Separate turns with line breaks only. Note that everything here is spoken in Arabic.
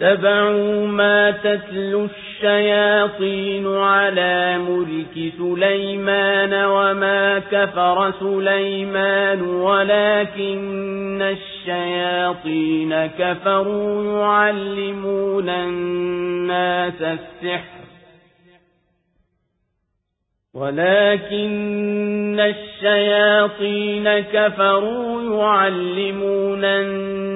واتبعوا ما تتلو الشياطين على ملك سليمان وما كفر سليمان ولكن الشياطين كفروا يعلمون الناس السحر. ولكن الشياطين كفروا يعلمون الناس